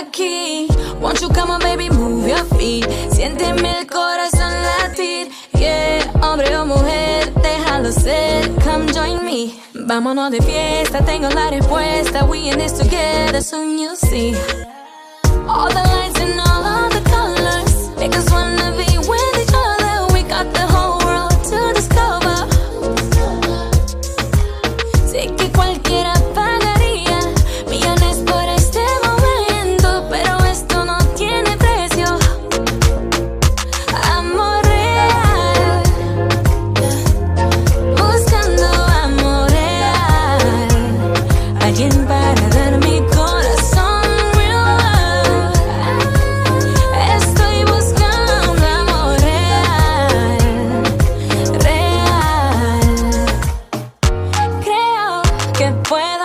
aquí. Want you come on, baby, move your feet. Siénteme el corazón latir. Yeah, hombre o mujer, déjalo ser. Come join me. Vámonos de fiesta, tengo la respuesta. We in this together, soon you'll see. All the lights and all the. alguien para dar mi corazón. Real. Estoy buscando amor real, real. Creo que puedo.